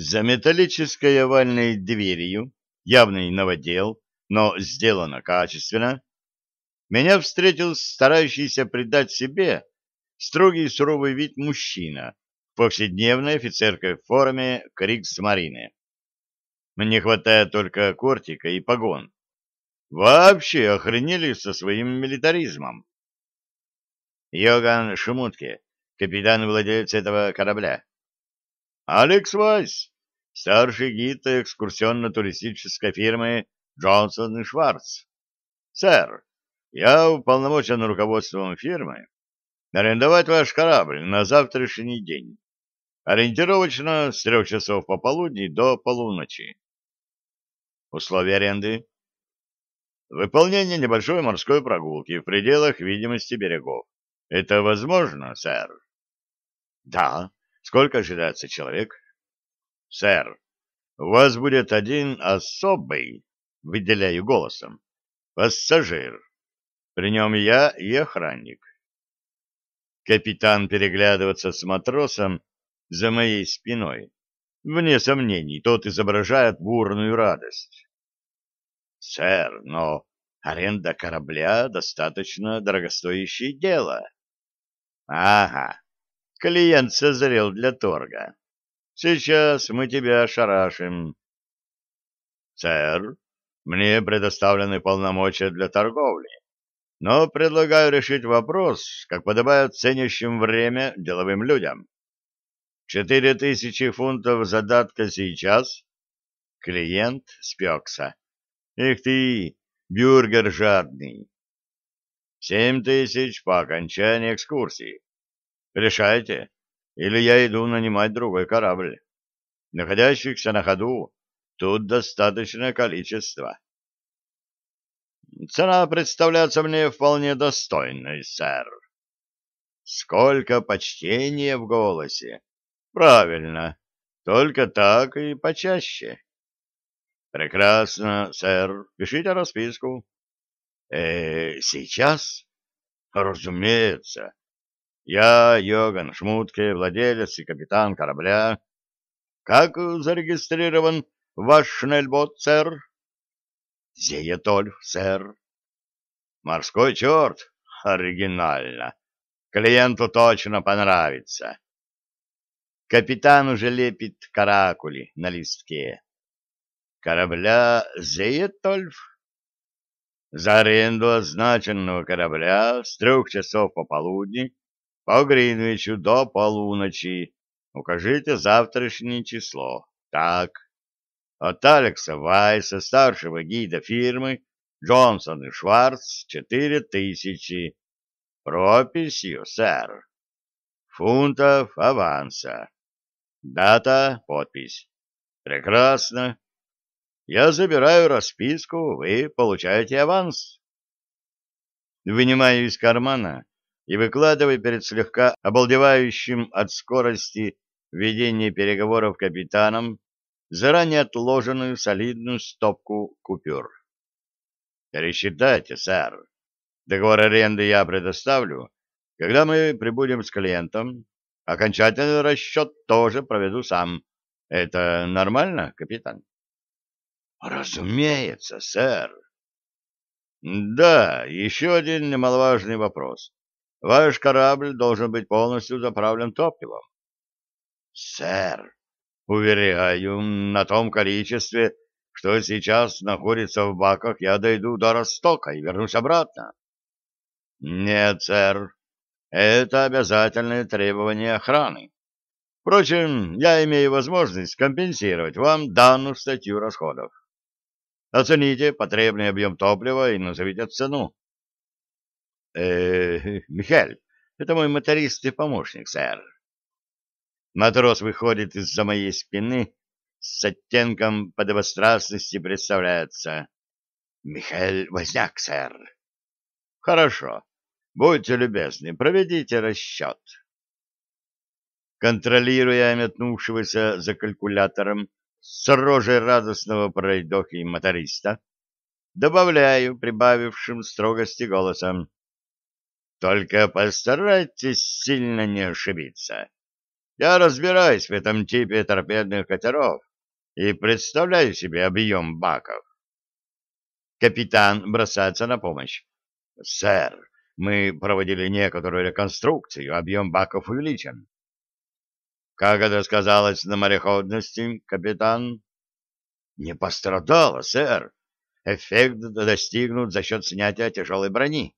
За металлической овальной дверью, явный новодел, но сделано качественно, меня встретил старающийся придать себе строгий суровый вид мужчина в повседневной офицерской форме Крикс-Марины. Не хватает только кортика и погон. Вообще охренели со своим милитаризмом. Йоган Шумутке, капитан и владелец этого корабля. Алекс Вайс, старший гид экскурсионно-туристической фирмы Джонсон и Шварц. Сэр, я уполномочен руководством фирмы арендовать ваш корабль на завтрашний день. Ориентировочно с трех часов пополудни до полуночи. Условия аренды. Выполнение небольшой морской прогулки в пределах видимости берегов. Это возможно, сэр? Да. Сколько ожидается человек? Сэр, у вас будет один особый, выделяю голосом, пассажир. При нем я и охранник. Капитан переглядываться с матросом за моей спиной. Вне сомнений, тот изображает бурную радость. Сэр, но аренда корабля достаточно дорогостоящее дело. Ага, клиент созрел для торга. Сейчас мы тебя ошарашим. Сэр, мне предоставлены полномочия для торговли, но предлагаю решить вопрос, как подобает ценящим время деловым людям. Четыре тысячи фунтов задатка сейчас. Клиент спекся. Эх ты, бюргер жадный. Семь тысяч по окончании экскурсии. Решайте, или я иду нанимать другой корабль. Находящихся на ходу тут достаточное количество. Цена представляется мне вполне достойной, сэр. Сколько почтения в голосе. Правильно, только так и почаще. Прекрасно, сэр. Пишите расписку. Э, сейчас? Разумеется. Я Йоган Шмутке, владелец и капитан корабля. Как зарегистрирован ваш шнельбот, сэр? Зеетольф, сэр. Морской черт? Оригинально. Клиенту точно понравится. Капитан уже лепит каракули на листке корабля Зеетольф. За аренду означенного корабля с трех часов пополудни по Гринвичу до полуночи укажите завтрашнее число. Так, от Алекса Вайса, старшего гида фирмы Джонсон и Шварц, четыре тысячи. Прописью, сэр. Фунтов аванса. Дата, подпись. Прекрасно. Я забираю расписку, вы получаете аванс. Вынимаю из кармана и выкладываю перед слегка обалдевающим от скорости ведения переговоров капитаном заранее отложенную солидную стопку купюр. Пересчитайте, сэр. Договор аренды я предоставлю, когда мы прибудем с клиентом. Окончательный расчет тоже проведу сам. Это нормально, капитан? Разумеется, сэр. Да, еще один немаловажный вопрос. Ваш корабль должен быть полностью заправлен топливом. Сэр, уверяю, на том количестве, что сейчас находится в баках, я дойду до Ростока и вернусь обратно. Нет, сэр, это обязательное требование охраны. Впрочем, я имею возможность компенсировать вам данную статью расходов. Оцените потребный объем топлива и назовите цену. Э, Михаил, это мой моторист и помощник, сэр. Матрос выходит из-за моей спины с оттенком подобострастности представляется. Михаил Возняк, сэр. Хорошо. Будьте любезны, проведите расчет. Контролируя метнувшегося за калькулятором с рожей радостного пройдохи моториста, добавляю прибавившим строгости голосом. Только постарайтесь сильно не ошибиться. Я разбираюсь в этом типе торпедных катеров и представляю себе объем баков. Капитан бросается на помощь. Сэр, мы проводили некоторую реконструкцию, объем баков увеличен. Как это сказалось на мореходности, капитан? Не пострадало, сэр. Эффект достигнут за счет снятия тяжелой брони.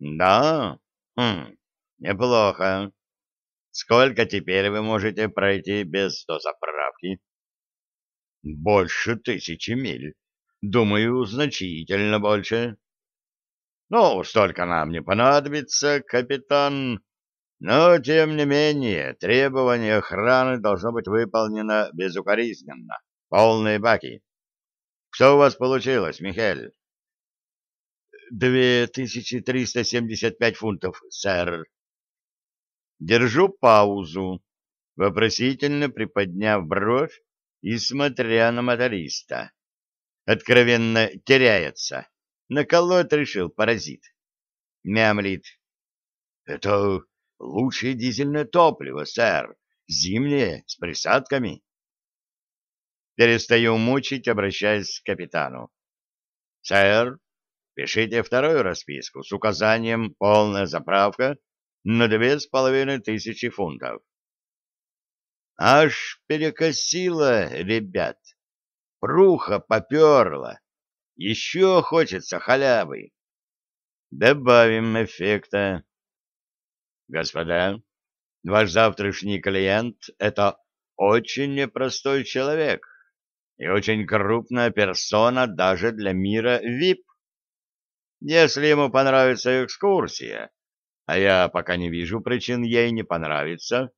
Да? Хм, неплохо. Сколько теперь вы можете пройти без дозаправки? Больше тысячи миль. Думаю, значительно больше. Ну, столько нам не понадобится, капитан. Но, тем не менее, требование охраны должно быть выполнено безукоризненно. Полные баки. Что у вас получилось, Михель? 2375 фунтов, сэр. Держу паузу, вопросительно приподняв бровь и смотря на моториста. Откровенно теряется. Наколот решил паразит. Мямлит. Это лучшее дизельное топливо, сэр. Зимнее, с присадками. Перестаю мучить, обращаясь к капитану. Сэр, пишите вторую расписку с указанием «Полная заправка» на две с половиной тысячи фунтов. Аж перекосило, ребят. Пруха поперла. Еще хочется халявы. Добавим эффекта. Господа, ваш завтрашний клиент — это очень непростой человек и очень крупная персона даже для мира ВИП. Если ему понравится экскурсия, а я пока не вижу причин ей не понравиться,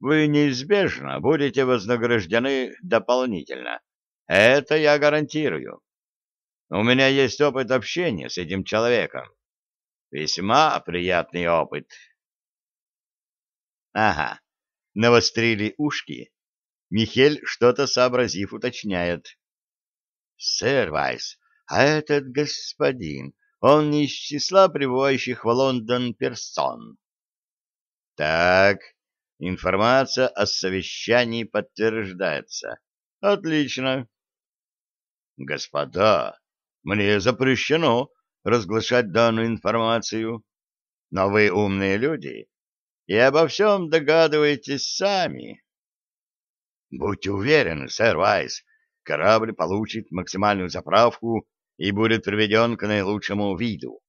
вы неизбежно будете вознаграждены дополнительно. Это я гарантирую. У меня есть опыт общения с этим человеком. Весьма приятный опыт, Ага, навострили ушки. Михель, что-то сообразив, уточняет. Сэр Вайс, а этот господин, он не из числа прибывающих в Лондон персон. Так, информация о совещании подтверждается. Отлично. Господа, мне запрещено разглашать данную информацию, но вы умные люди и обо всем догадываетесь сами. Будьте уверены, сэр Вайс, корабль получит максимальную заправку и будет приведен к наилучшему виду.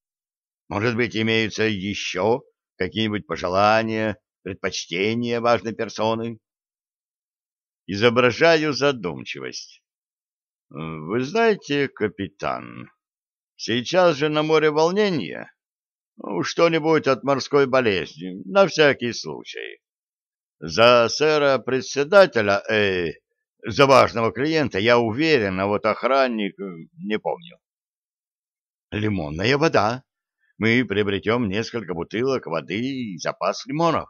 Может быть, имеются еще какие-нибудь пожелания, предпочтения важной персоны? Изображаю задумчивость. Вы знаете, капитан, сейчас же на море волнение. Ну, что-нибудь от морской болезни, на всякий случай. За сэра-председателя, э, за важного клиента, я уверен, а вот охранник, э, не помню. Лимонная вода. Мы приобретем несколько бутылок воды и запас лимонов.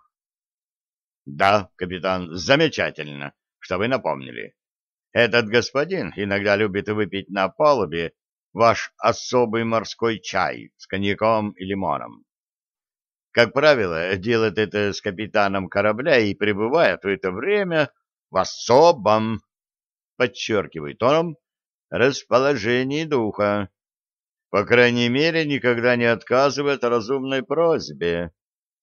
Да, капитан, замечательно, что вы напомнили. Этот господин иногда любит выпить на палубе ваш особый морской чай с коньяком и лимоном. Как правило, делает это с капитаном корабля и пребывает в это время в особом, подчеркивает тоном, расположении духа. По крайней мере, никогда не отказывает разумной просьбе.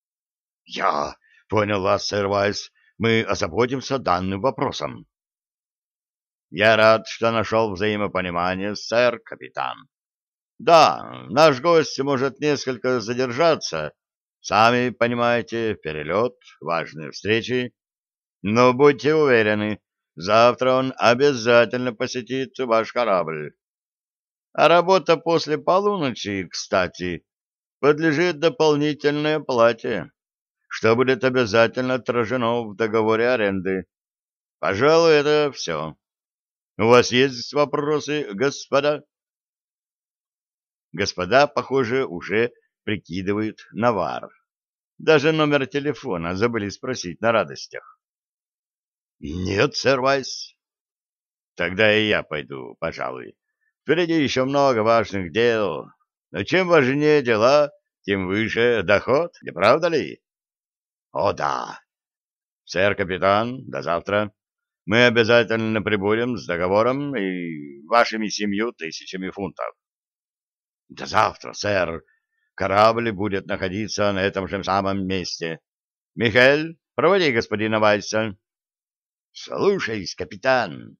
— Я понял вас, сэр Вайс. Мы озаботимся данным вопросом. Я рад, что нашел взаимопонимание, сэр, капитан. Да, наш гость может несколько задержаться. Сами понимаете, перелет, важные встречи. Но будьте уверены, завтра он обязательно посетит ваш корабль. А работа после полуночи, кстати, подлежит дополнительной оплате, что будет обязательно отражено в договоре аренды. Пожалуй, это все. У вас есть вопросы, господа? Господа, похоже, уже прикидывают навар. Даже номер телефона забыли спросить на радостях. Нет, сэр Вайс. Тогда и я пойду, пожалуй. Впереди еще много важных дел. Но чем важнее дела, тем выше доход, не правда ли? О да. Сэр, капитан, до завтра. Мы обязательно прибудем с договором и вашими семью тысячами фунтов. До завтра, сэр. Корабль будет находиться на этом же самом месте. Михаил, проводи господина Вайса. Слушаюсь, капитан.